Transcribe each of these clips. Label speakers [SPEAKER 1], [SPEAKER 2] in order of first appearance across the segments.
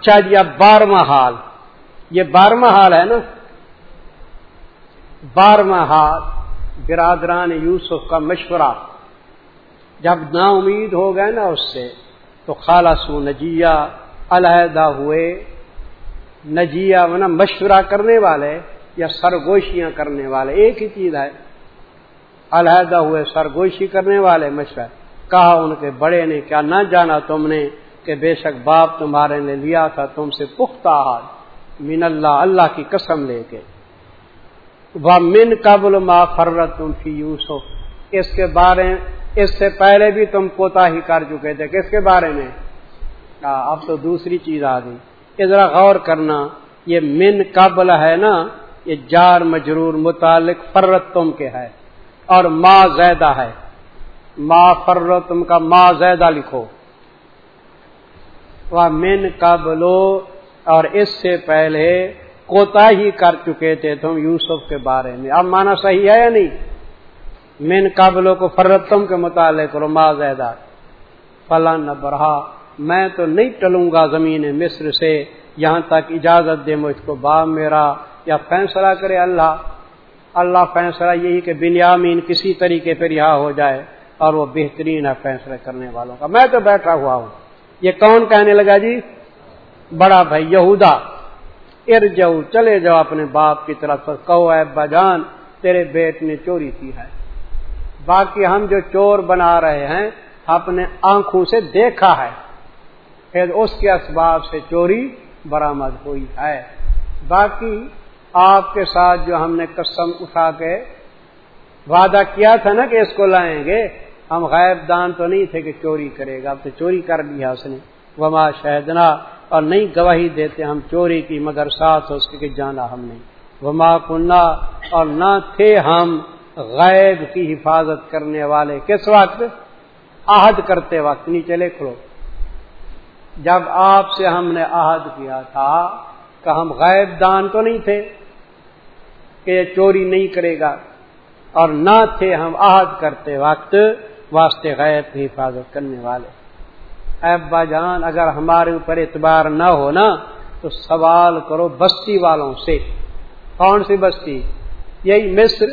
[SPEAKER 1] اچھا جی اب بارہواں حال۔ یہ بارہواں حال ہے نا؟ بارہواں حال۔ برادران یوسف کا مشورہ۔ جب نا امید ہو گئے نا اس سے، تو خالہ سو نجیہ علیحدہ ہوئے۔ نجیہ ورنہ مشورہ کرنے والے یا سرگوشیاں کرنے والے، ایک ہی چیز ہے۔ علیحدہ ہوئے، سرگوشی کرنے والے مشورہ۔ کہا ان کے بڑے نے، کیا نہ جانا تم نے کہ بے شک باپ تمہارے نے لیا تھا تم سے پختہ حال من اللہ اللہ کی قسم لے کے۔ وہ من قبل ما فرت تم فی یوسف۔ اس کے بارے، اس سے پہلے بھی تم کوتا ہی کر چکے تھے۔ کس کے بارے میں؟ اب تو دوسری چیز آ گئی۔ ذرا غور کرنا، یہ من قبل ہے نا، یہ جار مجرور متعلق فرت تم کے ہے اور ما زیدہ ہے۔ ما فرت تم کا ما زیدہ لکھو۔ وہ من قبلو اور اس سے پہلے کوتا ہی کر چکے تھے تم یوسف کے بارے میں۔ اب مانا صحیح ہے یا نہیں؟ من قابلوں کو فرتم کے متعلق رما زیدہ فلاں نہ بڑھا میں تو نہیں ٹلوں گا زمین مصر سے۔ یہاں تک اجازت دے مجھ کو باپ میرا یا فیصلہ کرے اللہ۔ اللہ فیصلہ یہی کہ بنیامین کسی طریقے پہ رہا ہو جائے اور وہ بہترین ہے فیصلہ کرنے والوں کا۔ میں تو بیٹھا ہوا ہوں۔ یہ کون کہنے لگا جی؟ بڑا بھائی یہودا۔ ار چلے جاؤ اپنے باپ کی طرف کہو، اے بجان، تیرے بیٹ نے چوری کی ہے۔ باقی ہم جو چور بنا رہے ہیں اپنے آنکھوں سے دیکھا ہے۔ پھر اس کے اسباب سے چوری برامد ہوئی ہے۔ باقی آپ کے ساتھ جو ہم نے قسم اٹھا کے وعدہ کیا تھا نا کہ اس کو لائیں گے ہم غیب دان تو نہیں تھے کہ چوری کرے گا، اب تو چوری کر لیا اس نے۔ وما شہدنا اور نہیں گواہی دیتے ہم چوری کی، مگر ساتھ اس کے جانا ہم نے۔ وما کنہ اور نہ تھے ہم غیب کی حفاظت کرنے والے۔ کس وقت؟ عہد کرتے وقت۔ نیچے لکھ لو۔ جب آپ سے ہم نے عہد کیا تھا کہ ہم غیب دان تو نہیں تھے کہ یہ چوری نہیں کرے گا، اور نہ تھے ہم عہد کرتے وقت واسطے غیب کی حفاظت کرنے والے۔ ابا جان، اگر ہمارے اوپر اعتبار نہ ہو نا، تو سوال کرو بستی والوں سے۔ کون سی بستی؟ یہی مصر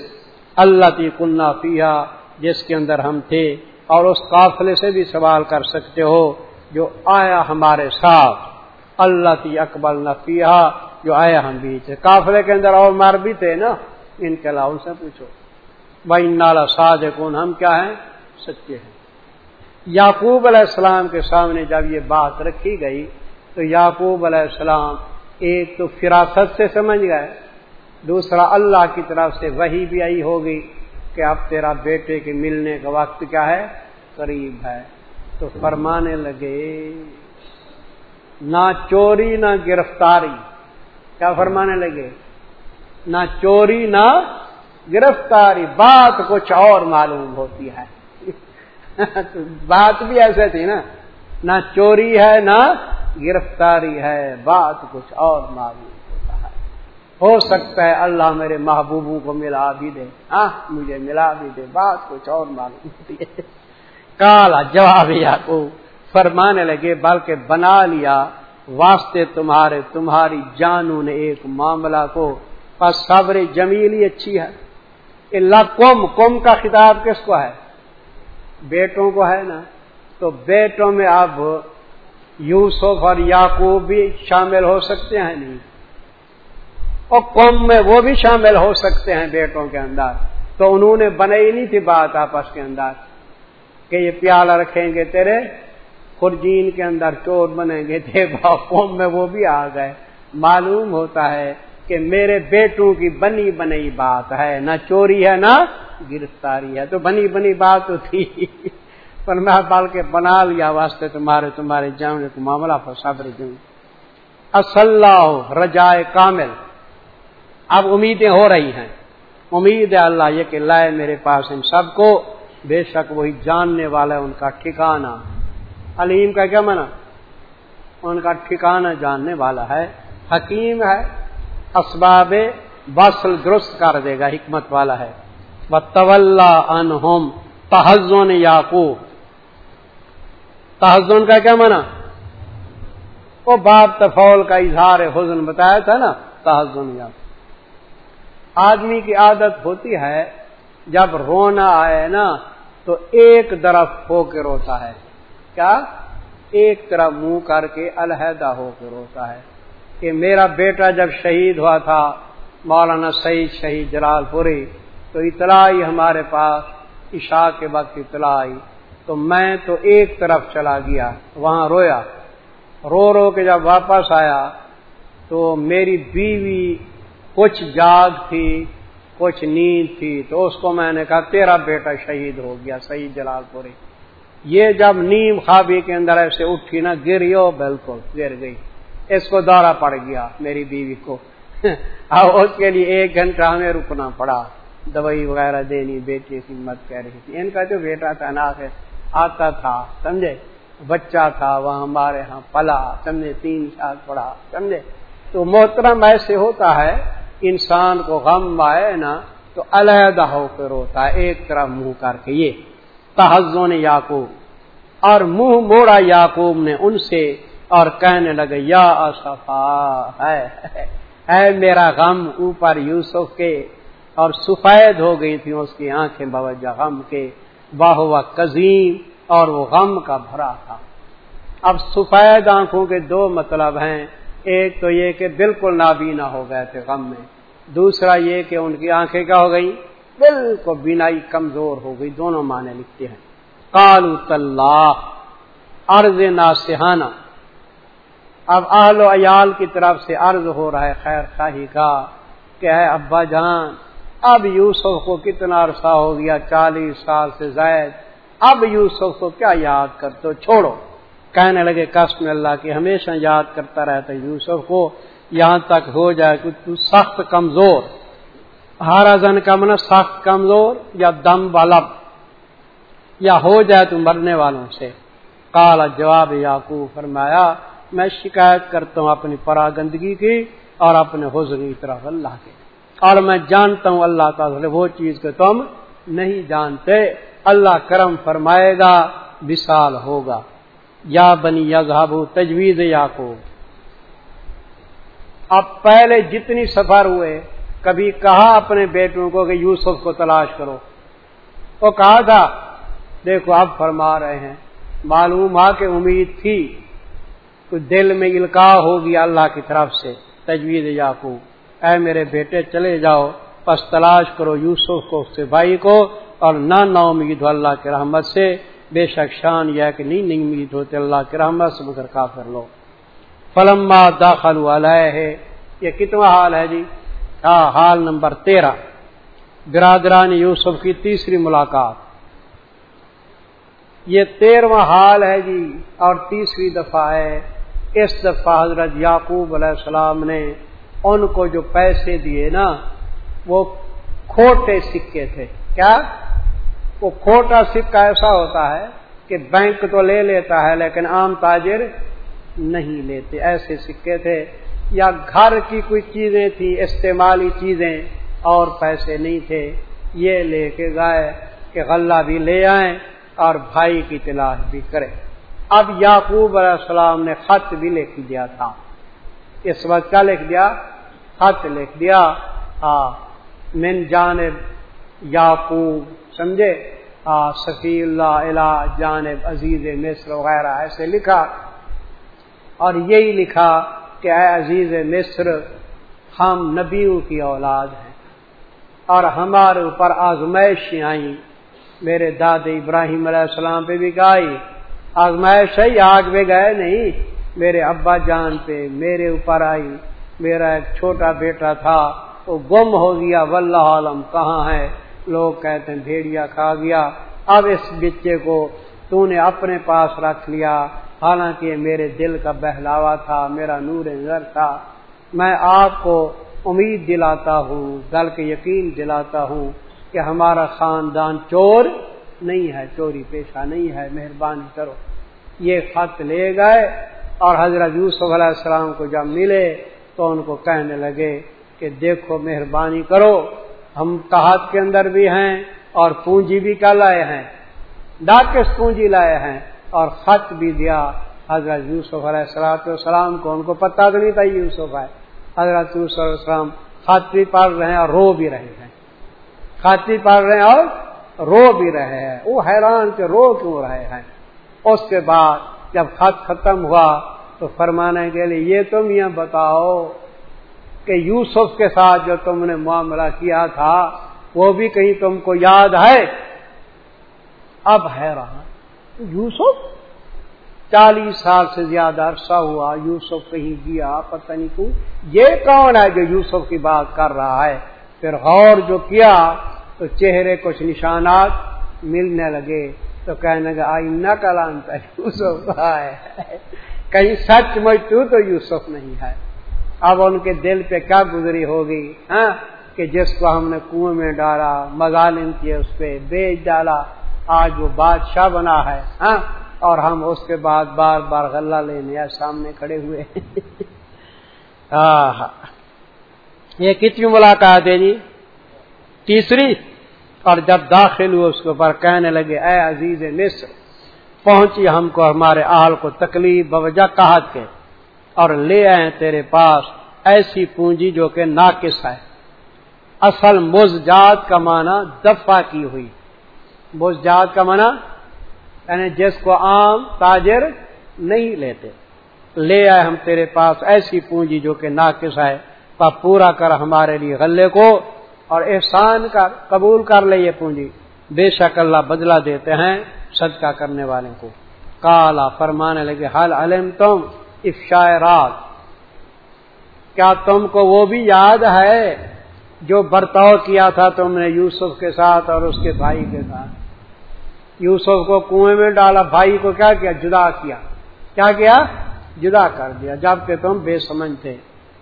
[SPEAKER 1] اللہ کی کنہ پیا جس کے اندر ہم تھے۔ اور اس قافلے سے بھی سوال کر سکتے ہو، جو آیا ہمارے ساتھ۔ اللہ کی اکبل نہ جو آیا ہم بیچ قافلے کے اندر اور مر بھی تھے نا، ان کے علاوہ سے پوچھو۔ بھائی نالا ساز کون ہم کیا ہیں؟ سچے ہیں۔ یعقوب علیہ السلام کے سامنے جب یہ بات رکھی گئی تو یعقوب علیہ السلام ایک تو فراست سے سمجھ گئے، دوسرا اللہ کی طرف سے وہی بھی آئی ہوگی کہ اب تیرا بیٹے کے ملنے کا وقت کیا ہے؟ قریب ہے۔ تو فرمانے لگے، نہ چوری نہ گرفتاری۔ کیا فرمانے لگے؟ نہ چوری نہ گرفتاری، بات کچھ اور معلوم ہوتی ہے۔ بات بھی ایسے تھی نا، نہ چوری ہے، نہ گرفتاری ہے، بات کچھ اور معلوم ہوتا ہے۔ ہو سکتا ہے اللہ میرے محبوبوں کو ملا بھی دے ہاں مجھے ملا بھی دے، بات کچھ اور معلوم ہوتی ہے۔ کالا جواب یا کو فرمانے لگے، بلکہ بنا لیا، واسطے تمہارے، تمہاری جانوں نے ایک معاملہ کو۔ بس صبر جمیلی اچھی ہے۔ اللہ کم کم کا خطاب کس کو ہے؟ بیٹوں کو ہے نا، تو بیٹوں میں اب یوسف اور یعقوب بھی شامل ہو سکتے ہیں نہیں؟ اور قوم میں وہ بھی شامل ہو سکتے ہیں بیٹوں کے اندر۔ تو انہوں نے بنائی نہیں تھی بات آپس کے اندر کہ یہ پیالہ رکھیں گے تیرے، خرجین کے اندر چور بنیں گے۔ تھے قوم میں وہ بھی آ گئے۔ معلوم ہوتا ہے کہ میرے بیٹوں کی بنی بنی بات ہے، نہ چوری ہے، نہ گرفتاری ہے۔ تو بنی بنی بات تو تھی۔ پر میں بال کے بنا لیا واسطے تمہارے تمہارے جاؤں کو معاملہ پر صبر دوں رجائے کامل۔ اب امیدیں ہو رہی ہیں۔ امید ہے اللہ یہ کہ لائے میرے پاس ان سب کو۔ بے شک وہی جاننے والا ہے ان کا ٹھکانا علیم کا کیا منع ان کا ٹھکانا جاننے والا ہے۔ حکیم ہے۔ اسباب بسل درست کر دے گا، حکمت والا ہے۔ طول انہم تحزن یعقوب تحزن کا کیا مانا وہ باپ تفول کا اظہار حزن بتایا تھا نا، تحزن آدمی کی عادت ہوتی ہے، جب رونا آئے نا، تو ایک طرف ہو کے روتا ہے۔ کیا؟ ایک طرف منہ کر کے علیحدہ ہو کے روتا ہے۔ کہ میرا بیٹا جب شہید ہوا تھا، مولانا سعید شہید جلال پوری تو اطلاع ہی ہمارے پاس، عشاء کے وقت اطلاع آئی۔ تو میں تو ایک طرف چلا گیا، وہاں رویا۔ رو رو کے جب واپس آیا تو میری بیوی کچھ جاگ تھی، کچھ نیند تھی۔ تو اس کو میں نے کہا، تیرا بیٹا شہید ہو گیا شہید جلال پوری۔ یہ جب نیم خوابی کے اندر ایسے اٹھی نا گری ہو بالکل گر گئی۔ اس کو دورہ پڑ گیا میری بیوی کو۔ اب اس کے لیے ایک گھنٹہ ہمیں رکنا پڑا۔ دوائی وغیرہ دینی، بیٹی کی مت کہہ رہی تھی۔ ان کا جو بیٹا تھا نا آتا تھا، سمجھے؟ بچہ تھا، وہاں ہمارے ہاں پلا، سمجھے؟ تین سال پڑا سمجھے؟ تو محترم ایسے ہوتا ہے، انسان کو غم آئے نا، تو علیحدہ ہو کے روتا ہے، ایک طرف منہ کر کے۔ یہ تحزوں نے یاقوب اور منہ موڑا یاقوب نے ان سے اور کہنے لگے، یا ہے میرا غم اوپر یوسف کے اور سفید ہو گئی تھی اس کی آنکھیں باوجہ غم کے باہ و قزیم اور وہ غم کا بھرا تھا۔ اب سفید آنکھوں کے دو مطلب ہیں۔ ایک تو یہ کہ بالکل نابینا ہو گئے تھے غم میں۔ دوسرا یہ کہ ان کی آنکھیں کیا ہو گئی بالکل بینائی کمزور ہو گئی۔ دونوں معنی لکھتے ہیں۔ کالو طلّہ عرض ناسہانہ اب آل و عیال کی طرف سے عرض ہو رہا ہے، خیر خاہی کا کہ ہے ابا جان اب یوسف کو کتنا عرصہ ہو گیا، چالیس سال سے زائد۔ اب یوسف کو کیا یاد کر تو چھوڑو۔ کہنے لگے، قسم اللہ کی، ہمیشہ یاد کرتا رہتا یوسف کو۔ یہاں تک ہو جائے کہ تو سخت کمزور۔ ہارا زن کا من سخت کمزور یا دم والب یا ہو جائے تو مرنے والوں سے۔ کالا جواب یاقو فرمایا، میں شکایت کرتا ہوں اپنی پراگندگی کی اور اپنے حضر کی طرف اللہ کے۔ اور میں جانتا ہوں اللہ تعالی وہ چیز کہ تم نہیں جانتے۔ اللہ کرم فرمائے گا وشال ہوگا۔ یا بنی یذہب تجویز یاقوب اب پہلے جتنی سفر ہوئے، کبھی کہا اپنے بیٹوں کو کہ یوسف کو تلاش کرو۔ وہ کہا تھا، دیکھو اب فرما رہے ہیں، معلوم آ کہ امید تھی۔ تو دل میں الکا ہو گیا اللہ کی طرف سے تجویز یاقوب اے میرے بیٹے چلے جاؤ، پس تلاش کرو یوسف کو، اس بھائی کو، اور نہ نا امید ہو اللہ کی رحمت سے، بے شک شان یہ کہ نہیں نہیں امید ہوتے اللہ کی رحمت سے، مگر کافر لو فلما داخل علیہ ہے یہ کتنا حال ہے جی؟ ہاں حال نمبر تیرہ۔ برادران یوسف کی تیسری ملاقات۔ یہ تیرواں حال ہے جی اور تیسری دفعہ ہے۔ اس دفعہ حضرت یعقوب علیہ السلام نے ان کو جو پیسے دیے نا، وہ کھوٹے سکے تھے۔ کیا؟ وہ کھوٹا سکہ ایسا ہوتا ہے کہ بینک تو لے لیتا ہے، لیکن عام تاجر نہیں لیتے۔ ایسے سکے تھے، یا گھر کی کوئی چیزیں تھیں، استعمالی چیزیں، اور پیسے نہیں تھے۔ یہ لے کے گائے کہ غلہ بھی لے آئیں اور بھائی کی تلاش بھی کرے اب یعقوب علیہ السلام نے خط بھی لکھ دیا تھا۔ اس وقت کیا لکھ دیا، خط لکھ دیا ہاں من جانب یعقوب، سمجھے؟ سفی اللہ علا جانب عزیز مصر وغیرہ، ایسے لکھا۔ اور یہی لکھا کہ اے عزیز مصر، ہم نبیوں کی اولاد ہیں اور ہمارے اوپر آزمائشیں آئیں۔ میرے داد ابراہیم علیہ السلام پہ بھی گائی، آزمائش ہی آگ پہ گئے نہیں؟ میرے ابا جان پہ، میرے اوپر آئی، میرا ایک چھوٹا بیٹا تھا، وہ گم ہو گیا، واللہ عالم، کہاں ہے؟ لوگ کہتے ہیں، بھیڑیا کھا گیا۔ اب اس بچے کو تو نے اپنے پاس رکھ لیا۔ حالانکہ میرے دل کا بہلاوا تھا، میرا نور نظر تھا۔ میں آپ کو امید دلاتا ہوں، دل کے یقین دلاتا ہوں کہ ہمارا خاندان چور نہیں ہے، چوری پیشہ نہیں ہے، مہربانی کرو۔ یہ خط لے گئے۔ اور حضرت یوسف علیہ السلام کو جب ملے تو ان کو کہنے لگے کہ دیکھو مہربانی کرو، ہم تحت کے اندر بھی ہیں اور پونجی بھی کیا لائے ہیں۔ ڈاکس پونجی لائے ہیں اور خط بھی دیا حضرت یوسف علیہ السلام السلام کو۔ ان کو پتہ تو نہیں تھا یوسف ہے۔ حضرت یوسف علیہ السلام خاطری پڑھ رہے ہیں اور رو بھی رہے ہیں۔ خاطری پڑھ رہے ہیں اور رو بھی رہے ہیں۔ وہ حیران کے رو کیوں رہے ہیں؟ اس کے بعد جب خط ختم ہوا تو فرمانے کے لیے یہ تم یہ بتاؤ کہ یوسف کے ساتھ جو تم نے معاملہ کیا تھا، وہ بھی کہیں تم کو یاد ہے؟ اب ہے رہا۔ یوسف؟ چالیس سال سے زیادہ عرصہ ہوا، یوسف کہیں گیا، پتہ نہیں کیوں۔ یہ کون ہے جو یوسف کی بات کر رہا ہے؟ پھر غور جو کیا تو چہرے کچھ نشانات ملنے لگے۔ تو کہنے لگا، آئی نہ کلانتا یوسف ہے۔ کہیں سچ مجھ تو یوسف نہیں ہے۔ اب ان کے دل پہ کیا گزری ہوگی ہاں؟ کہ جس کو ہم نے کنویں میں ڈالا، مظالم کیے اس پہ، بیچ ڈالا، آج وہ بادشاہ بنا ہے ہاں؟ اور ہم اس کے بعد بار بار غلہ لینے سامنے کھڑے ہوئے ہاں یہ کتنی ملاقات ہے جی؟ تیسری؟ اور جب داخل ہوئے اس کے اوپر کہنے لگے، اے عزیز مصر، پہنچی ہم کو ہمارے آل کو تکلیف، بوجہ کہت کے اور لے آئے تیرے پاس ایسی پونجی جو کہ ناقص ہے۔ اصل مزجات کا معنی دفع کی ہوئی۔ مزجات کا معنی یعنی جس کو عام تاجر نہیں لیتے۔ لے آئے ہم تیرے پاس ایسی پونجی جو کہ ناقص ہے پورا کر ہمارے لیے غلے کو۔ اور احسان کا قبول کر لے یہ پونجی۔ بے شک اللہ بدلہ دیتے ہیں صدقہ کرنے والے کو۔ کالا فرمانے لگے حل علم تم افشا رات؟ کیا تم کو وہ بھی یاد ہے جو برتاؤ کیا تھا تم نے یوسف کے ساتھ اور اس کے بھائی کے ساتھ؟ یوسف کو کنویں میں ڈالا، بھائی کو کیا کیا؟ جدا کیا۔ کیا کیا؟ جدا کر دیا، جبکہ تم بے سمجھ تھے۔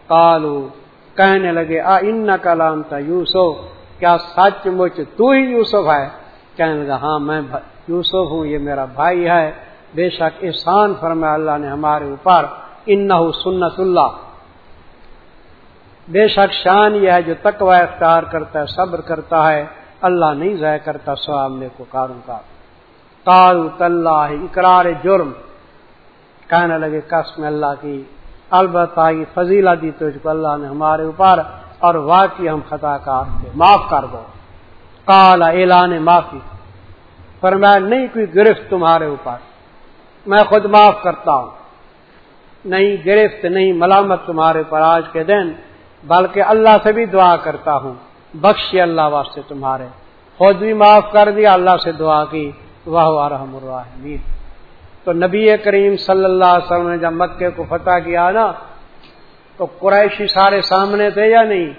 [SPEAKER 1] کالو کہنے لگے، آ ان کلام تھا یوسف، کیا سچ مچ تو ہی یوسف ہے؟ کہنے لگا ہاں میں یوسف ہوں، یہ میرا بھائی ہے۔ بے شک احسان فرمایا، اللہ نے ہمارے اوپر ان سنت اللہ۔ بے شک شان یہ ہے، جو تقوی اختیار کرتا ہے، صبر کرتا ہے، اللہ نہیں ضائع کرتا سامنے کو کاروں کا۔ کارو طلّہ اقرار جرم۔ کہنے لگے قسم اللہ کی البتہ یہ فضیلہ دی تو اللہ نے ہمارے اوپر اور واقعی ہم خطا کار تھے. معاف کر دو. کالا اعلان معافی. پر میں نہیں، کوئی گرفت تمہارے اوپر. میں خود معاف کرتا ہوں. نہیں، گرفت نہیں، ملامت تمہارے پر آج کے دن، بلکہ اللہ سے بھی دعا کرتا ہوں. بخشی اللہ واسطے تمہارے. خود بھی معاف کر دیا، اللہ سے دعا کی. واہ رحم الرحمین تو نبی کریم صلی اللہ علیہ وسلم نے جب مکے کو فتح کیا نا، تو قریشی سارے سامنے تھے یا نہیں؟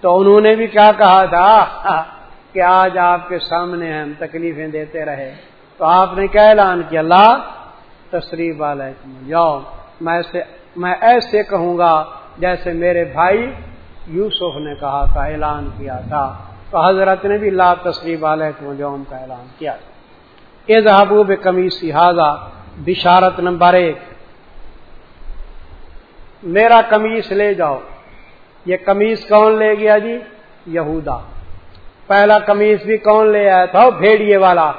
[SPEAKER 1] تو انہوں نے بھی کیا کہا تھا؟ کہ آج آپ کے سامنے ہم تکلیفیں دیتے رہے۔ تو آپ نے کیا اعلان کیا؟ اللہ تصریف علیکم جاؤ میں میں ایسے کہوں گا جیسے میرے بھائی یوسف نے کہا تھا، اعلان کیا تھا۔ تو حضرت نے بھی لا تصریف علیکم جوم کا اعلان کیا۔ تھا محبوب کمی سہذا بشارت نمبر ایک۔ میرا کمیس لے جاؤ۔ یہ کمیز کون لے گیا جی؟ یہودا۔ پہلا کمیز بھی کون لے آیا تھا؟ بھیڑیے والا۔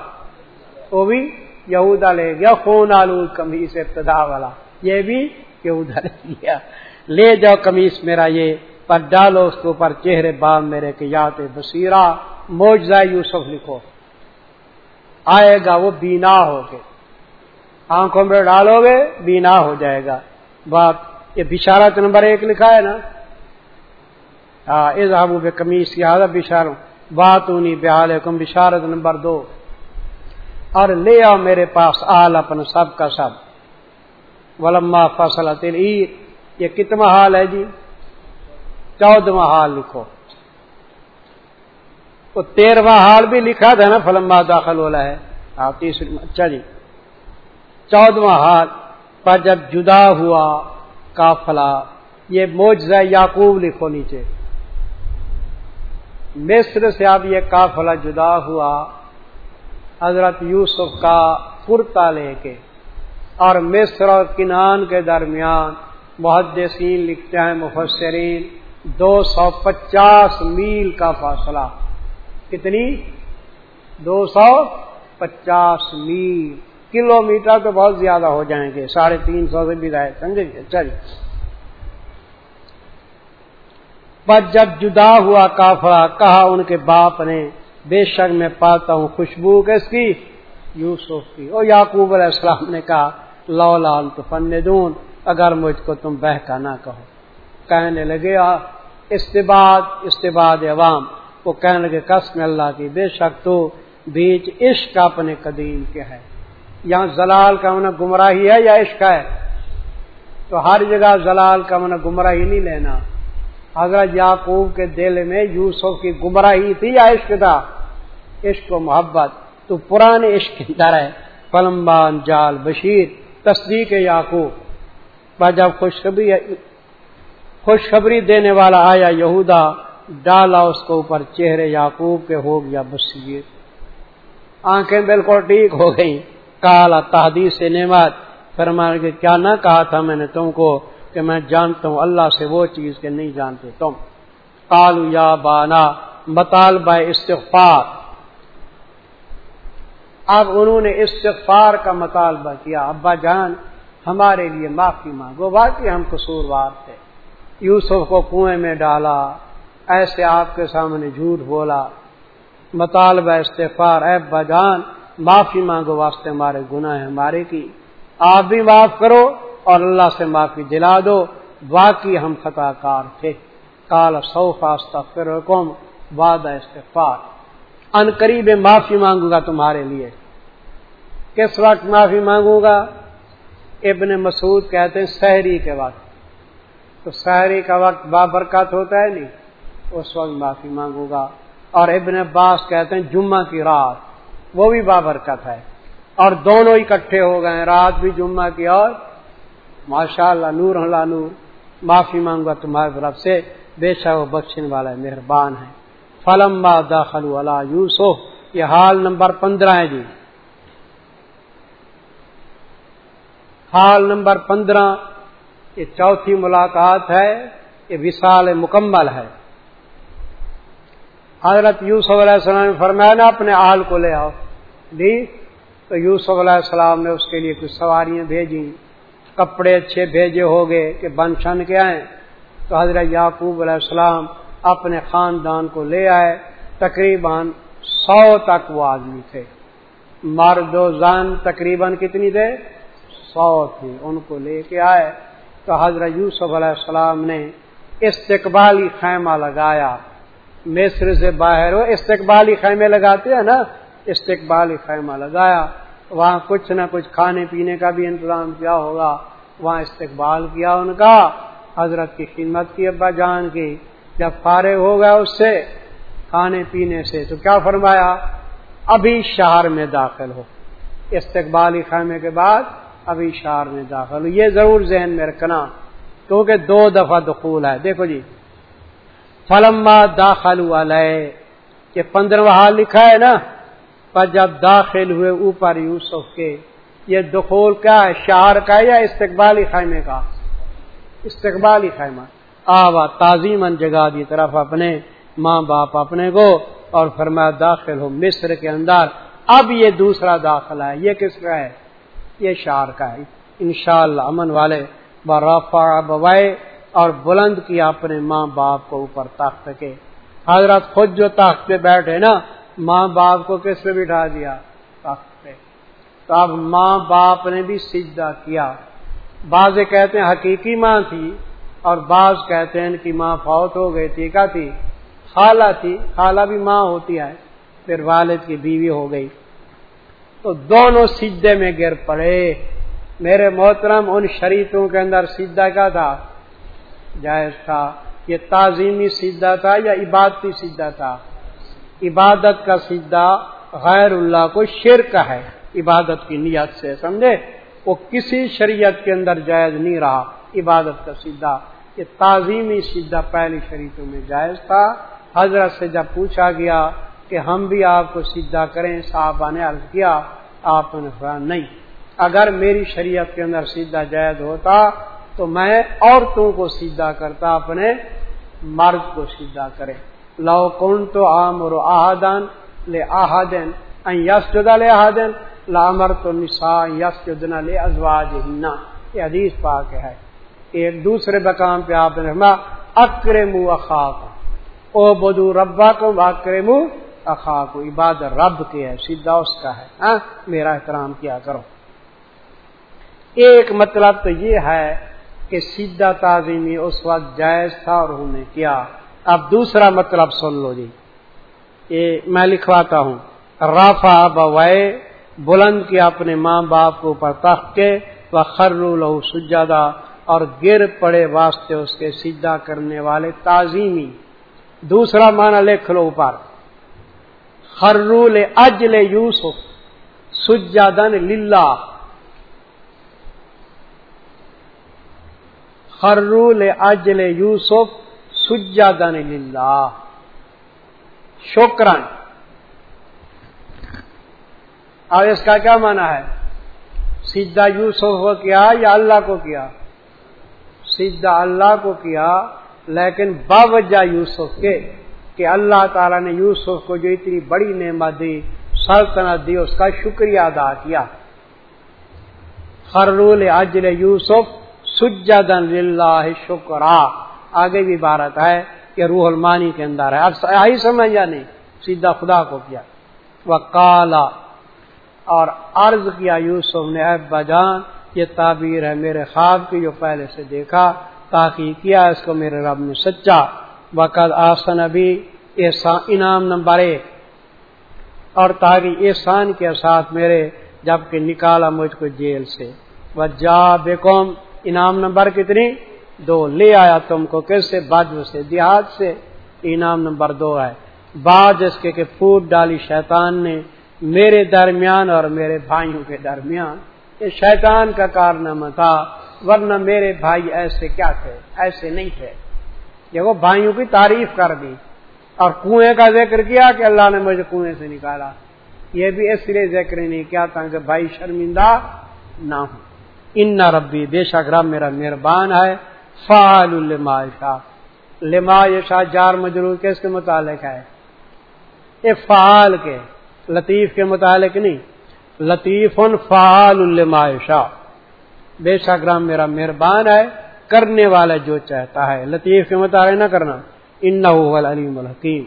[SPEAKER 1] وہ بھی یہودا لے گیا، خون آلو کمیز ابتدا والا۔ یہ بھی یہودا لے گیا۔ لے جاؤ کمیز میرا یہ، پر ڈالو اس کے اوپر چہرے بام میرے کے یاد بصیرہ موجزہ یوسف لکھو۔ آئے گا وہ بینا ہو کے آنکھوں میں ڈالو گے، بینا ہو جائے گا۔ بات، یہ بشارت نمبر ایک لکھا ہے نا۔ ہاں اظہابو بے کمیز یاد بشار بات اونی بحال بشارت نمبر دو۔ اور لے آؤ میرے پاس آل اپنا سب کا سب۔ ولما فصل تل یہ کتنا حال ہے جی؟ چودواں حال لکھو۔ وہ تیرواں حال بھی لکھا تھا نا فلما داخل والا ہے۔ آپ تیسری اچھا جی۔ چودواں حال، پر جب جدا ہوا کافلا یہ موجزہ یعقوب لکھو نیچے۔ مصر سے اب یہ کافلا جدا ہوا، حضرت یوسف کا کرتا لے کے۔ اور مصر اور کنان کے درمیان محدثین لکھتے ہیں، مفسرین، دو سو پچاس میل کا فاصلہ۔ کتنی؟ دو سو پچاس میل۔ کلو میٹر تو بہت زیادہ ہو جائیں گے۔ ساڑھے تین سو سے بھی رہے سمجھے؟ چل پر جب جدا ہوا کافڑا کہا ان کے باپ نے، بے شک میں پاتا ہوں خوشبو کس کی؟ یوسف کی۔ اور یعقوب علیہ السلام نے کہا لو لال تو فن دون اگر مجھ کو تم بہکا نہ کہو۔ کہنے لگے استباد استباد عوام۔ وہ کہنے لگے قسم اللہ کی؟ بے شک تو بیچ عشق اپنے قدیم کے ہے۔ یہاں زلال کا من گمراہی ہے یا عشق ہے؟ تو ہر جگہ زلال کا من گمراہی نہیں لینا۔ حضرت یعقوب کے دل میں یوسف کی گمراہی تھی یا عشق تھا؟ عشق و محبت۔ تو پرانے عشق کی طرح ہے۔ پلمبان، جال، بشیر، تصدیق یعقوب۔ پر جب خوشخبری خوشخبری دینے والا آیا یہودا ڈالا اس کو اوپر چہرے یعقوب کے ہو گیا بصیر۔ آنکھیں بالکل ٹھیک ہو گئی کالا تحدیث سے نعمت۔ فرمان کے کیا نہ کہا تھا میں نے تم کو کہ میں جانتا ہوں، اللہ سے وہ چیز کے نہیں جانتے تم۔ کالو یا بانا مطالبہ استغفار۔ اب انہوں نے استغفار کا مطالبہ کیا، ابا جان، ہمارے لیے معافی مانگو باقی ہم قصوروار تھے۔ یوسف کو کنویں میں ڈالا۔ ایسے آپ کے سامنے جھوٹ بولا، مطالبہ، استغفار، اے ابا جان معافی مانگو واسطے ہمارے گناہ ہمارے کی۔ آپ بھی معاف کرو اور اللہ سے معافی دلا دو۔ باقی ہم خطا کار تھے۔ کال سو فاستہ وعدہ استفار ان قریب معافی مانگوں گا تمہارے لیے۔ کس وقت معافی مانگوں گا؟ ابن مسعود کہتے ہیں سحری کے وقت۔ تو سحری کا وقت بابرکت ہوتا ہے نہیں؟ اس وقت معافی مانگوں گا۔ اور ابن عباس کہتے ہیں، جمعہ کی رات، وہ بھی بابرکت ہے۔ اور دونوں اکٹھے ہو گئے رات بھی جمعہ کی۔ اور ماشاء اللہ نور اللہ نور، معافی مانگا تمہاری طرف سے۔ بے شک وہ بخشن والا ہے، مہربان ہے۔ فلم داخل والا یوسف، یہ حال نمبر پندرہ ہے جی۔ حال نمبر پندرہ، یہ چوتھی ملاقات ہے، یہ وشال مکمل ہے۔ حضرت یوسف علیہ السلام نے فرمایا نا اپنے آل کو لے آؤ۔ جی تو یوسف علیہ السلام نے اس کے لیے کچھ سواریاں بھیجی کپڑے اچھے بھیجے ہو گئے کہ بن چھن کے آئے تو حضرت یعقوب علیہ السلام اپنے خاندان کو لے آئے۔ تقریباً سو تک وہ آدمی تھے۔ مرد و زن تقریباً کتنی تھے؟ سو تھی ان کو لے کے آئے۔ تو حضرت یوسف علیہ السلام نے استقبالی خیمہ لگایا۔ مصر سے باہر وہ استقبالی خیمے لگاتے ہیں نا، استقبالی خیمہ لگایا۔ وہاں کچھ نہ کچھ کھانے پینے کا بھی انتظام کیا ہوگا۔ وہاں استقبال کیا ان کا۔ حضرت کی خدمت کی ابا جان کی۔ جب فارغ ہو گیا اس سے کھانے پینے سے تو کیا فرمایا؟ ابھی شہر میں داخل ہو۔ استقبالی خیمے کے بعد ابھی شہر میں داخل ہو۔ یہ ضرور ذہن میں رکھنا، کیونکہ دو دفعہ دخول ہے۔ دیکھو جی فلما داخل والے یہ پندرہ حال لکھا ہے نا، پر جب داخل ہوئے اوپر یوسف کے، یہ دخول کیا ہے شہر کا یا استقبالی خیمے کا؟ استقبالی خیمہ۔ آوا تعظیم جگہ دی طرف اپنے ماں باپ اپنے کو، اور فرمایا داخل ہو مصر کے اندر۔ اب یہ دوسرا داخلہ ہے، یہ کس کا ہے؟ یہ شہر کا ہے۔ انشاءاللہ، امن والے برفا بوائے اور بلند کیا اپنے ماں باپ کو اوپر تخت کے۔ حضرت خود جو تخت پہ بیٹھے نا، ماں باپ کو کس پہ بٹھا دیا؟ تخت پہ۔ تو اب ماں باپ نے بھی سجدہ کیا۔ بعض کہتے ہیں حقیقی ماں تھی اور بعض کہتے ہیں کہ ماں فوت ہو گئی تھی۔ کیا تھی؟ خالہ تھی۔ خالہ بھی ماں ہوتی ہے۔ پھر والد کی بیوی ہو گئی۔ تو دونوں سجدے میں گر پڑے۔ میرے محترم، ان شریفوں کے اندر سجدہ کیا تھا؟ جائز تھا، یہ تعظیمی سجدہ تھا یا عبادتی سجدہ تھا؟ عبادت کا سجدہ غیر اللہ کو شرک ہے، عبادت کی نیت سے، سمجھے؟ وہ کسی شریعت کے اندر جائز نہیں رہا، عبادت کا سیدھا یہ تعظیمی سیدھا پہلی شریعتوں میں جائز تھا۔ حضرت سے جب پوچھا گیا کہ ہم بھی آپ کو سیدھا کریں صاحبہ نے عرض کیا، آپ نے نہیں۔ اگر میری شریعت کے اندر سیدھا جائز ہوتا تو میں عورتوں کو سیدھا کرتا، اپنے مرد کو سیدھا کرے۔ لو کون تو عام اور آہدن لے آہدن یس جدا لے آہدن لامر تو نسا یس جدنا لے ازواج یہ حدیث پاک ہے۔ ایک دوسرے مقام پہ آپ نے اکر منہ اخاق او بدو ربا کو اکر منہ اخاق عباد رب کے ہے، سیدھا اس کا ہے۔ ہاں میرا احترام کیا کرو۔ ایک مطلب تو یہ ہے کہ سیدھا تعظیمی اس وقت جائز تھا اور انہوں نے کیا۔ اب دوسرا مطلب سن لو جی۔ یہ میں لکھواتا ہوں۔ رافا بوائے بلند کیا اپنے ماں باپ کو اوپر تخت کے وہ خرو لہو سجادہ اور گر پڑے واسطے اس کے سیدھا کرنے والے تعظیمی۔ دوسرا معنی لکھ لو اوپر۔ خرول اجل یوسف سجادن للہ۔ خرول اجل یوسف سجادن للہ۔ شکرن اور اس کا کیا مانا ہے؟ سیدھا یوسف کو کیا یا اللہ کو کیا؟ سیدھا اللہ کو کیا، لیکن باوجہ یوسف کے، کہ اللہ تعالیٰ نے یوسف کو جو اتنی بڑی نعمت دی، سلطنت دی، اس کا شکریہ ادا کیا۔ خرول اجل یوسف سجدن للہ شکرا۔ آگے بھی بارت ہے کہ روح المانی کے اندر ہے۔ اب آئی سمجھ یا نہیں؟ سیدھا خدا کو کیا۔ وہ کالا اور عرض کیا یوسف نے ابا جان، یہ تعبیر ہے میرے خواب کی جو پہلے سے دیکھا، تاکہ کیا اس کو میرے رب نے سچا۔ وقت آسن ابھی انعام نمبر ایک۔ اور تاکہ احسان کے ساتھ میرے جبکہ نکالا مجھ کو جیل سے۔ وہ جا بیکوم انعام نمبر کتنی؟ دو۔ لے آیا تم کو کس سے؟ باجو سے دیہات سے۔ انعام نمبر دو ہے۔ بعد اس کے کہ پھوٹ ڈالی شیطان نے میرے درمیان اور میرے بھائیوں کے درمیان۔ یہ شیطان کا کارنامہ تھا، ورنہ میرے بھائی ایسے کیا تھے؟ ایسے نہیں تھے۔ یہ وہ بھائیوں کی تعریف کر دی۔ اور کنویں کا ذکر کیا کہ اللہ نے مجھے کنویں سے نکالا۔ یہ بھی اس لیے ذکر نہیں کیا تھا کہ بھائی شرمندہ نہ ہو۔ ان ربی بے شک رب میرا مہربان ہے، فعال الما لما شاہ جار مجرور کس کے متعلق ہے؟ یہ فعال کے، لطیف کے متعلق نہیں لطیف فعال الما شاہ بے شک رام میرا مہربان ہے، کرنے والا جو چاہتا ہے، لطیف کے مطابق نہ کرنا۔ ان علیم الحکیم۔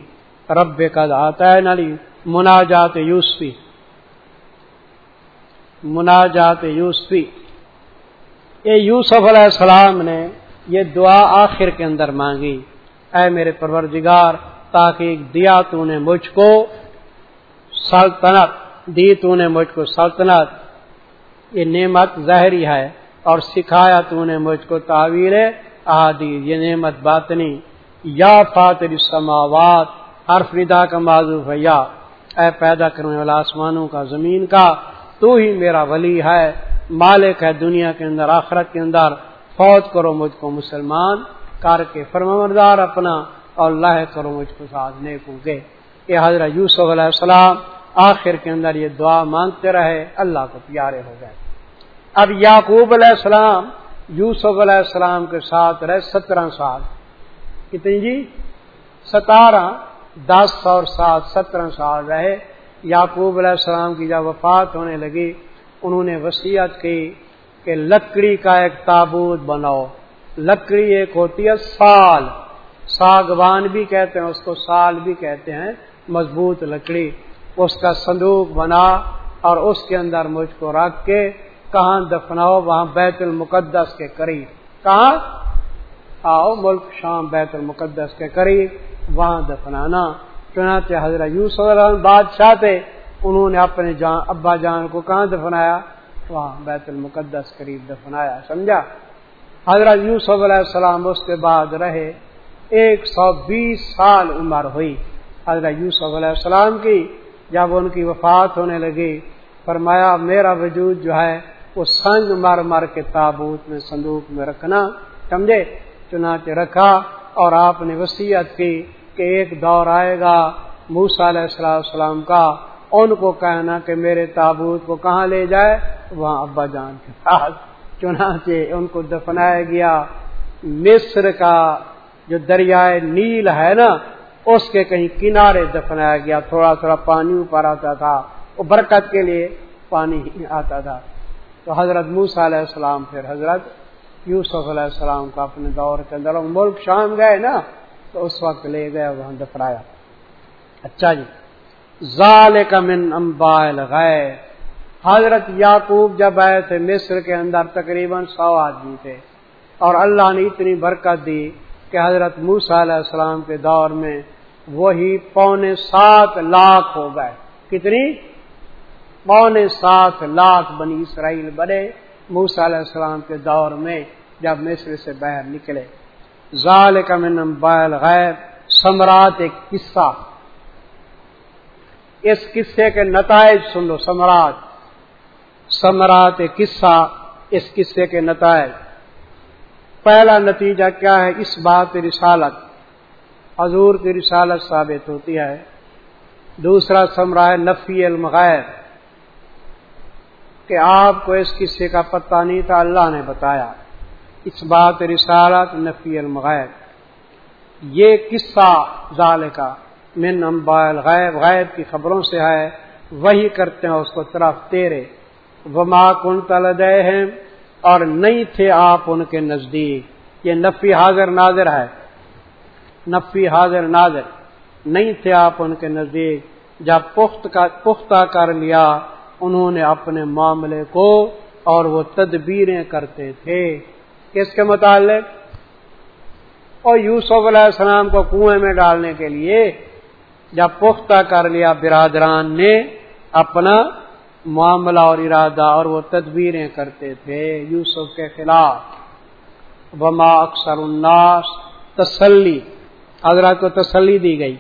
[SPEAKER 1] رب کا آتا ہے نلی مناجات یوسفی۔ مناجات یوسفی۔ یہ یوسف علیہ السلام نے یہ دعا آخر کے اندر مانگی۔ اے میرے پروردگار، تاکہ دیا تو نے مجھ کو سلطنت، دی تو نے مجھ کو سلطنت۔ یہ نعمت ظاہری ہے اور سکھایا تو نے مجھ کو تعویر آدی یہ نعمت باطنی۔ یا فاتر سماوات ہر فدا کا معذوف ہے۔ یا، اے پیدا کرنے والا آسمانوں کا، زمین کا، تو ہی میرا ولی ہے۔ مالک ہے دنیا کے اندر، آخرت کے اندر، فوت کرو مجھ کو مسلمان، کر کے فرمردار اپنا، اور اللہ کرو مجھ کو ساتھ نیکوں کے۔ یہ حضرت یوسف علیہ السلام، آخر کے اندر یہ دعا مانگتے رہے، اللہ کو پیارے ہو گئے۔ اب یعقوب علیہ السلام، یوسف علیہ السلام کے ساتھ رہے سترہ سال۔ کتنی جی؟ ستارہ، دس اور سات، سترہ سال رہے۔ یعقوب علیہ السلام کی جب وفات ہونے لگی انہوں نے وسیعت کی کہ لکڑی کا ایک تابوت بناؤ۔ لکڑی ایک ہوتی ہے سال۔ ساگوان بھی کہتے ہیں، اس کو سال بھی کہتے ہیں، مضبوط لکڑی۔ اس کا صندوق بنا اور اس کے اندر مجھ کو رکھ کے کہاں دفناؤ، وہاں بیت المقدس کے قریب۔ کہاں؟ آؤ ملک شام بیت المقدس کے قریب، وہاں دفنانا۔ چنانچہ حضرت یوسف بادشاہ تھے۔ انہوں نے اپنے جان ابا جان کو کہاں دفنایا؟ وہاں بیت المقدس قریب دفنایا، سمجھا؟ حضرت یوسف علیہ السلام اس کے بعد رہے، ایک سو بیس سال عمر ہوئی حضرت یوسف علیہ السلام کی۔ جب ان کی وفات ہونے لگی، فرمایا، میرا وجود جو ہے، وہ سنگ مر مر کے تابوت میں صندوق میں رکھنا، سمجھے؟ چنانچہ رکھا اور آپ نے وسیعت کی کہ ایک دور آئے گا موسا علیہ السلام کا ان کو کہنا کہ میرے تابوت کو کہاں لے جائے؟ وہاں ابا جان کے ساتھ چنانچہ ان کو دفنایا گیا۔ مصر کا جو دریائے نیل ہے نا، اس کے کہیں کنارے دفنایا گیا۔ تھوڑا تھوڑا پانی اوپر آتا تھا۔ وہ برکت کے لیے پانی آتا تھا۔ تو حضرت موسا علیہ السلام، پھر حضرت یوسف علیہ السلام کو اپنے دور کے اندر ملک شام گئے نا، تو اس وقت لے گئے، وہاں دفرایا اچھا جی۔ ظال من امبائل گئے حضرت یعقوب جب آئے تھے مصر کے اندر تقریباً سو آدمی تھے۔ اور اللہ نے اتنی برکت دی کہ حضرت موسا علیہ السلام کے دور میں وہی پونے سات لاکھ ہو گئے۔ کتنی؟ پونے سات لاکھ بنی اسرائیل بنے موسا علیہ السلام کے دور میں جب مصر سے باہر نکلے۔ ظال کا من بائل غیر سمراٹ ایک قصہ۔ اس قصے کے نتائج سن لو سمراٹ سمراٹ قصہ، اس قصے کے نتائج۔ پہلا نتیجہ کیا ہے؟ اس بات رسالت۔ حضور کی رسالت ثابت ہوتی ہے۔ دوسرا سمرا ہے نفی المغیر کہ آپ کو اس قصے کا پتہ نہیں تھا، اللہ نے بتایا۔ اس بات رسالت نفی المغیر یہ قصہ ظال کا من امبائل غیب غیب کی خبروں سے ہے، وہی کرتے ہیں اس کو طرف تیرے۔ وما کن تلدے ہیں اور نہیں تھے آپ ان کے نزدیک۔ یہ نفی حاضر ناظر ہے۔ نفی حاضر ناظر۔ نہیں تھے آپ ان کے نزدیک۔ جب پخت کا، پختہ کر لیا انہوں نے اپنے معاملے کو، اور وہ تدبیریں کرتے تھے۔ کس کے متعلق، اور یوسف علیہ السلام کو کنویں میں ڈالنے کے لیے جب پختہ کر لیا برادران نے اپنا معاملہ اور ارادہ اور وہ تدبیریں کرتے تھے یوسف کے خلاف۔ وما اکثر الناس تسلی حضرت کو تسلی دی گئی۔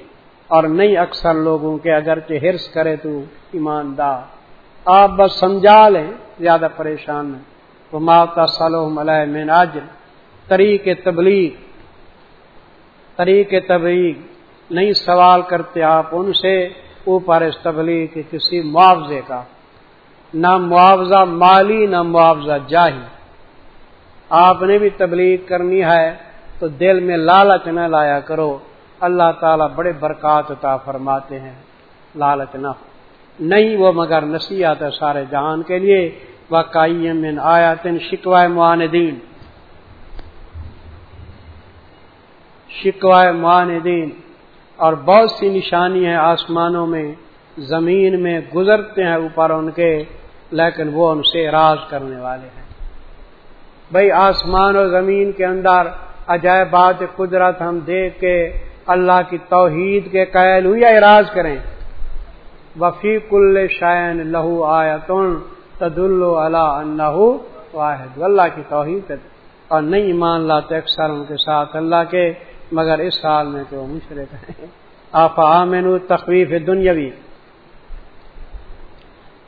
[SPEAKER 1] اور نہیں اکثر لوگوں کے اگرچہ ہرس کرے تو ایماندار۔ آپ بس سمجھا لیں، زیادہ پریشان ہیں وہ ماتا سلوم علیہ مین آج طریق تبلیغ۔ طریق تبلیغ۔ نہیں سوال کرتے آپ ان سے اوپر اس تبلیغ کے کسی معاوضے کا۔ نہ معاوضہ مالی، نہ معاوضہ جاہی۔ آپ نے بھی تبلیغ کرنی ہے تو دل میں لالچ نہ لایا کرو۔ اللہ تعالیٰ بڑے برکات عطا فرماتے ہیں۔ لالچ نہ نہیں وہ مگر نصیحت ہے سارے جہان کے لیے۔ واقعی من آیا تین شکوائے معاندین۔ شکوائے معاندین۔ اور بہت سی نشانی ہیں آسمانوں میں، زمین میں گزرتے ہیں اوپر ان کے، لیکن وہ ان سے راز کرنے والے ہیں۔ بھائی آسمان اور زمین کے اندر عجائبات قدرت ہم دیکھ کے اللہ کی توحید کے قائل ہوں یا اراض کریں۔ وفی کل شائن لہو آیا تن تد اللہ واحد۔ اللہ کی توحید اور نہیں مان لاتے اکثر ان کے ساتھ۔ اللہ کے مگر اس سال میں کہ وہ مشرق ہیں۔ آپ آمین تخویف دنیاوی۔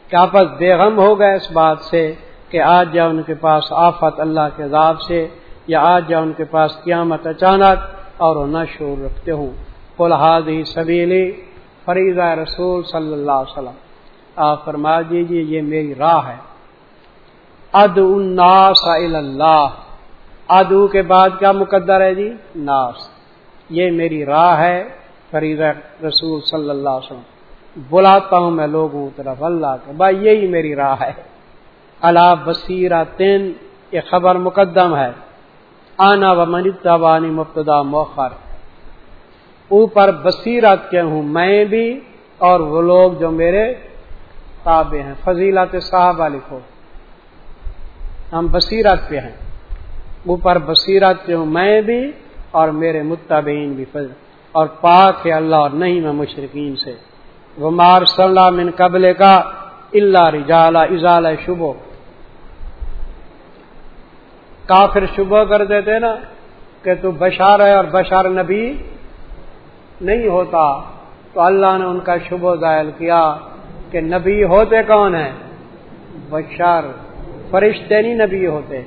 [SPEAKER 1] کیا پس بیغم ہو گئے اس بات سے کہ آج جا ان کے پاس آفت اللہ کے عذاب سے یا آج جا ان کے پاس قیامت اچانک اور وہ نہ شور رکھتے ہوں۔ فلحاد ہی سبیلی فریضہ رسول صلی اللہ علیہ وسلم۔ آپ فرما دیجیے یہ میری راہ ہے۔ اد الناس اللہ۔ ادو کے بعد کیا مقدر ہے جی؟ ناس۔ یہ میری راہ ہے، فریضہ رسول صلی اللہ علیہ وسلم۔ بلاتا ہوں میں لوگوں طرف اللہ کے۔ بھائی، یہی میری راہ ہے۔ اللہ بصیرہ تین یہ خبر مقدم ہے۔ آنا و منتابانی مبتدا موخر اوپر بصیرت کے ہوں میں بھی اور وہ لوگ جو میرے تابع ہیں۔ فضیلت صاحبہ لکھو۔ ہم بصیرت پہ ہیں۔ اوپر بصیرت ہوں میں بھی اور میرے متبین بھی فضل اور پاک ہے اللہ اور نہیں میں مشرقین سے۔ وہ مار صلاح من قبل کا اللہ رجالا اضال شبو کافر شبہ کر دیتے نا کہ تو بشار ہے اور بشار نبی نہیں ہوتا۔ تو اللہ نے ان کا شبہ ظاہر کیا کہ نبی ہوتے کون ہیں؟ بشار۔ فرشتے نہیں نبی ہوتے۔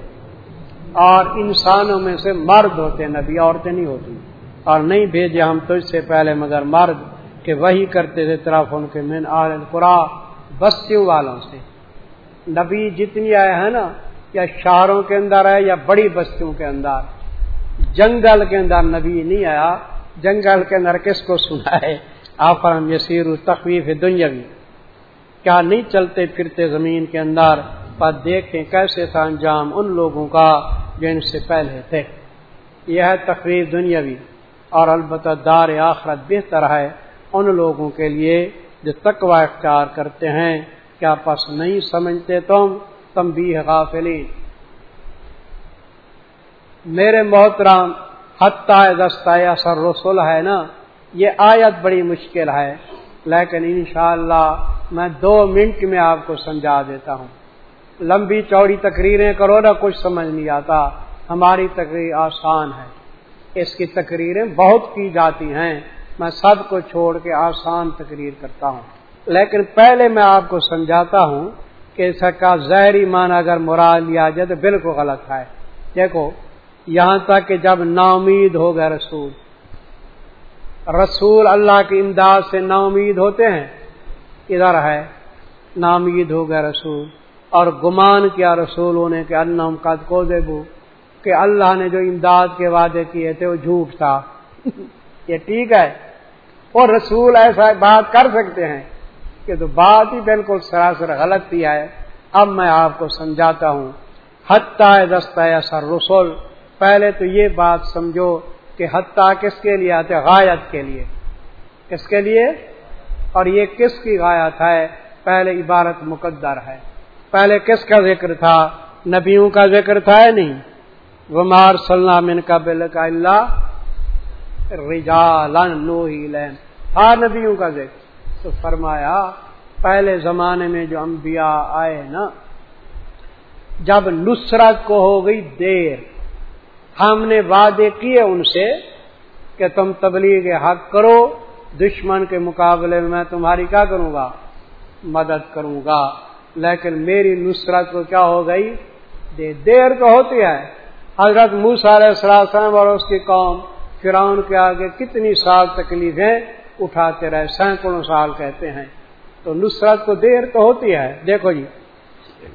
[SPEAKER 1] اور انسانوں میں سے مرد ہوتے نبی، عورتیں نہیں ہوتی۔ اور نہیں بھیجے ہم تو اس سے پہلے مگر مرد، کہ وہی کرتے تھے طرف ان کے مین قرا بستیوں والوں سے۔ نبی جتنی آئے ہیں نا، یا شہروں کے اندر ہے یا بڑی بستیوں کے اندر۔ جنگل کے اندر نبی نہیں آیا، جنگل کے اندر کس کو سنا ہے آفرم یسیر تخویف دنیاوی۔ کیا نہیں چلتے پھرتے زمین کے اندر، پر دیکھیں کیسے تھا انجام ان لوگوں کا۔ جو ان سے پہلے تھے۔ یہ ہے تقریب دنیاوی اور البتہ دار آخرت بہتر ہے ان لوگوں کے لیے جو تقوا اختیار کرتے ہیں۔ کیا پس نہیں سمجھتے تم؟ تم بھی غافلی میرے محترام حتیٰ دستہ اثر رسول ہے نا؟ یہ آیت بڑی مشکل ہے، لیکن انشاءاللہ میں دو منٹ میں آپ کو سمجھا دیتا ہوں۔ لمبی چوڑی تقریریں کرو نا، کچھ سمجھ نہیں آتا۔ ہماری تقریر آسان ہے۔ اس کی تقریریں بہت کی جاتی ہیں۔ میں سب کو چھوڑ کے آسان تقریر کرتا ہوں۔ لیکن پہلے میں آپ کو سمجھاتا ہوں کہ اس کا زہری مان اگر مراد لیا جائے تو بالکل غلط ہے۔ دیکھو، یہاں تک کہ جب نا امید ہو گئے رسول رسول اللہ کی امداد سے نا امید ہوتے ہیں۔ ادھر ہے نا امید ہو گئے رسول۔ اور گمان کیا رسول ہونے کے اللہ قد کو دے بو کہ اللہ نے جو امداد کے وعدے کیے تھے وہ جھوٹ تھا۔ یہ ٹھیک ہے۔ اور رسول ایسا بات کر سکتے ہیں کہ تو بات ہی بالکل سراسر غلط بھی ہے اب میں آپ کو سمجھاتا ہوں۔ حتیٰ دستہ سر رسول پہلے تو یہ بات سمجھو کہ حتیٰ کس کے لیے آتے؟ غایت کے لیے۔ کس کے لیے؟ اور یہ کس کی غایت ہے؟ پہلے عبارت مقدر ہے۔ پہلے کس کا ذکر تھا؟ نبیوں کا ذکر تھا یا نہیں؟ ومار من کا بل کا اللہ نو ہی لین ہر نبیوں کا ذکر۔ تو فرمایا، پہلے زمانے میں جو انبیاء آئے نا، جب نصرت کو ہو گئی دیر، ہم نے وعدے کیے ان سے کہ تم تبلیغ حق کرو، دشمن کے مقابلے میں میں تمہاری کیا کروں گا؟ مدد کروں گا۔ لیکن میری نصرت کو کیا ہو گئی؟ دے دیر تو ہوتی ہے۔ حضرت موسا علیہ السلام اور اس کی قوم فرعون کے آگے کتنی سال تکلیفیں اٹھاتے رہے، سینکڑوں سال کہتے ہیں۔ تو نصرت کو دیر تو ہوتی ہے۔ دیکھو جی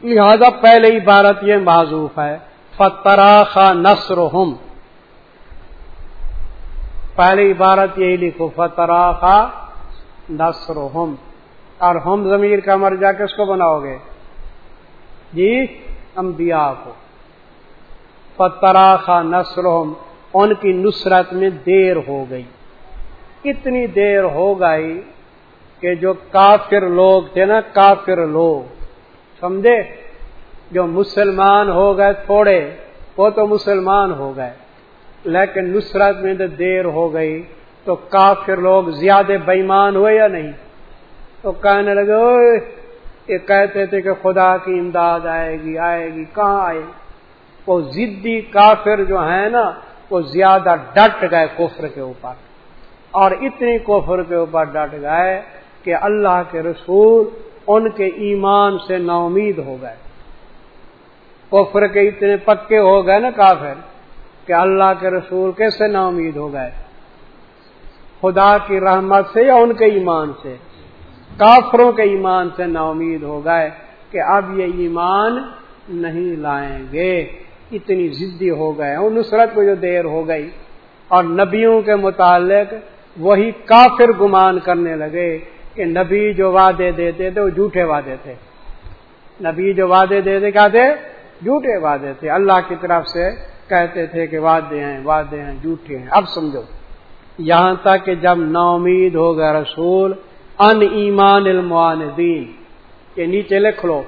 [SPEAKER 1] لہذا پہلے ہی بھارت یہ معذوف ہے فترا نصر ہم پہلی عبارت یہی لکھو فترا خا نصر اور ہم ضمیر کا مرجا کس کو بناؤ گے؟ جی انبیاء کو۔ فترا خا ان کی نصرت میں دیر ہو گئی۔ اتنی دیر ہو گئی کہ جو کافر لوگ تھے نا، کافر لوگ، سمجھے؟ جو مسلمان ہو گئے تھوڑے، وہ تو مسلمان ہو گئے۔ لیکن نصرت میں تو دیر ہو گئی تو کافر لوگ زیادہ بےمان ہوئے یا نہیں؟ تو کہنے لگے یہ کہتے تھے کہ خدا کی امداد آئے گی آئے گی، کہاں آئے وہ ضدی کافر جو ہے نا، وہ زیادہ ڈٹ گئے کفر کے اوپر۔ اور اتنی کفر کے اوپر ڈٹ گئے کہ اللہ کے رسول ان کے ایمان سے نا امید ہو گئے۔ کفر کے اتنے پکے ہو گئے نا کافر کہ اللہ کے رسول کیسے نا امید ہو گئے؟ خدا کی رحمت سے یا ان کے ایمان سے؟ کافروں کے ایمان سے نا امید ہو گئے کہ اب یہ ایمان نہیں لائیں گے۔ اتنی ضدی ہو گئے اور نصرت کو جو دیر ہو گئی اور نبیوں کے متعلق وہی کافر گمان کرنے لگے کہ نبی جو وعدے دیتے تھے وہ جھوٹے وعدے تھے۔ نبی جو وعدے دیتے کیا تھے؟ جھوٹے وعدے تھے۔ اللہ کی طرف سے کہتے تھے کہ وعدے ہیں وعدے ہیں، جھوٹے ہیں۔ اب سمجھو، یہاں تک کہ جب نا امید ہو گیا رسول ان ایمان المعان دین کے نیچے لکھ لو۔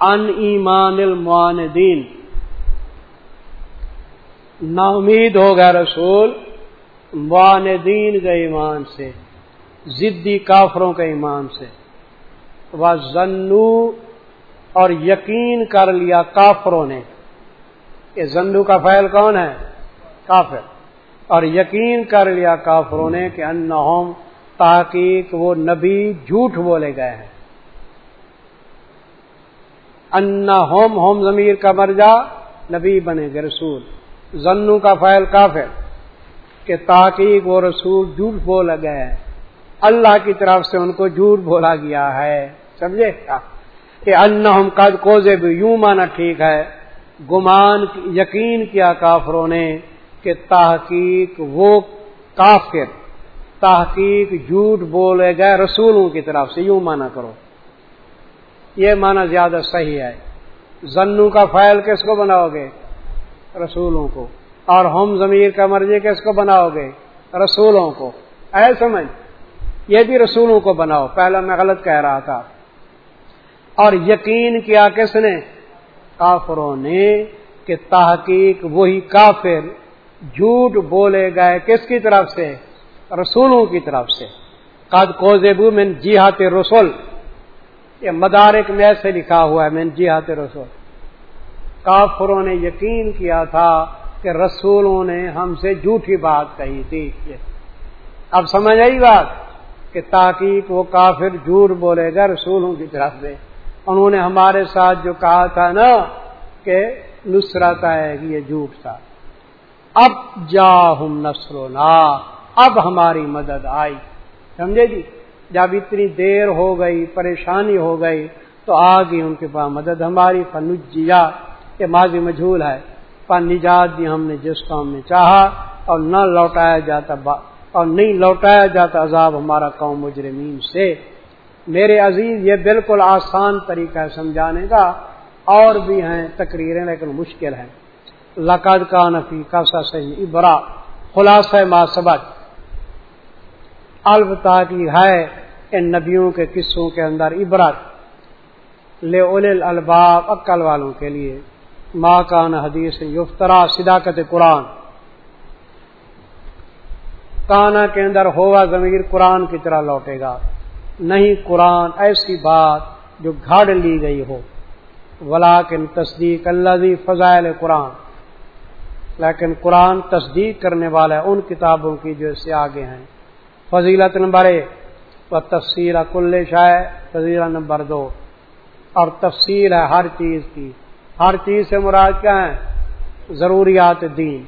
[SPEAKER 1] ان ایمان المعان دین نا امید ہو گیا رسول، معاندین کے ایمان سے ضدی کافروں کے ایمان سے۔ وہ زنو اور یقین کر لیا کافروں نے۔ یہ زنو کا فیل کون ہے؟ کافر۔ اور یقین کر لیا کافروں نے کہ ان ہوم تحقیق وہ نبی جھوٹ بولے گئے ہیں۔ ان ہوم ہوم ضمیر کا مرجا نبی بنے گے رسول۔ زنو کا فیل کافر کہ تحقیق وہ رسول جھوٹ بولا گئے ہیں۔ اللہ کی طرف سے ان کو جھوٹ بولا گیا ہے۔ سمجھے؟ ہاں۔ کہ ان قد کوزے بھی یوں مانا ٹھیک ہے۔ گمان، یقین کیا کافروں نے کہ تحقیق وہ کافر، تحقیق جھوٹ بولے گئے رسولوں کی طرف سے، یوں مانا کرو۔ یہ مانا زیادہ صحیح ہے۔ زنو کا فائل کس کو بناؤ گے؟ رسولوں کو۔ اور ہوم ضمیر کا مرضی کس کو بناؤ گے؟ رسولوں کو۔ اے سمجھ، یہ بھی رسولوں کو بناؤ۔ پہلا میں غلط کہہ رہا تھا۔ اور یقین کیا کس نے؟ کافروں نے کہ تحقیق وہی کافر جھوٹ بولے گئے کس کی طرف سے؟ رسولوں کی طرف سے۔ قد کو زیبو من جیہات رسول یہ مدارک میں ایسے لکھا ہوا ہے میں جیہات رسول کافروں نے یقین کیا تھا کہ رسولوں نے ہم سے جھوٹی بات کہی تھی۔ اب سمجھ آئی بات کہ تاکہ وہ کافر جھوٹ بولے گا رسولوں کی طرف سے۔ انہوں نے ہمارے ساتھ جو کہا تھا نا کہ نسرت آئے گی، یہ جھوٹ تھا۔ اب جا ہم نسل اب ہماری مدد آئی۔ سمجھے جی؟ جب اتنی دیر ہو گئی، پریشانی ہو گئی، تو آ گئی ان کے پاس مدد ہماری۔ فنجیا، یہ ماضی مجھول ہے۔ پر نجات دی ہم نے جس قوم میں چاہا، اور نہ لوٹایا جاتا اور نہیں لوٹایا جاتا عذاب ہمارا قوم مجرمین سے۔ میرے عزیز، یہ بالکل آسان طریقہ ہے سمجھانے کا۔ اور بھی ہیں تقریریں، لیکن مشکل ہیں۔ لقد کا نفی کا سا صحیح ابرا خلاصہ ما سبق البتہ کی ہے ان نبیوں کے قصوں کے اندر عبرت۔ لے الباب عقل والوں کے لیے۔ ماں کان حدیث یفترا، صداقت قرآن۔ کانا کے اندر ہوا ضمیر قرآن کی طرح لوٹے گا۔ نہیں قرآن ایسی بات جو گھاڑ لی گئی ہو۔ ولاکن تصدیق اللہ فضائل قرآن۔ لیکن قرآن تصدیق کرنے والا ہے ان کتابوں کی جو اس سے آگے ہیں۔ فضیلت نمبر ایک، و تفصیل کل شاہ فضیلت نمبر دو۔ اور تفصیل ہے ہر چیز کی۔ ہر چیز سے مراد کیا ہے ضروریات دین۔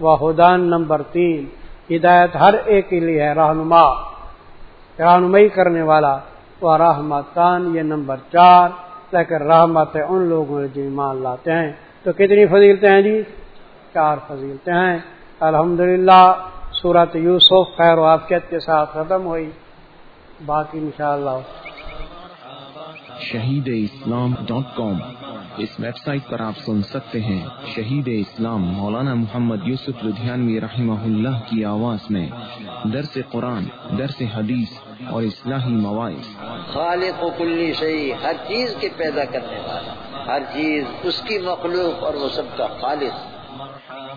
[SPEAKER 1] و حدان نمبر تین، ہدایت ہر ایک کے لیے ہے، رہنما۔ رہنمائی کرنے والا۔ وہ رحمتان، یہ نمبر چار۔ لیکن رحمت ہے ان لوگوں جو ایمان لاتے ہیں۔ تو کتنی فضیلتیں ہیں جی؟ چار فضیلتیں ہیں۔ الحمدللہ صورت یوسف خیر و آفیت کے ساتھ ختم ہوئی۔ باقی انشاءاللہ۔
[SPEAKER 2] Shaheed Islam dot com. اس ویب سائٹ پر آپ سن سکتے ہیں شہید اسلام مولانا محمد یوسف لدھیانوی رحمہ اللہ کی آواز میں۔ درس قرآن درس حدیث اور اصلاحی مواعث۔
[SPEAKER 3] خالق و کلی صحیح ہر چیز کے پیدا کرنے والا۔ ہر چیز اس کی مخلوق اور وہ سب کا خالق۔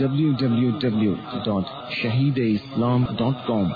[SPEAKER 2] W W W dot Shaheed dot com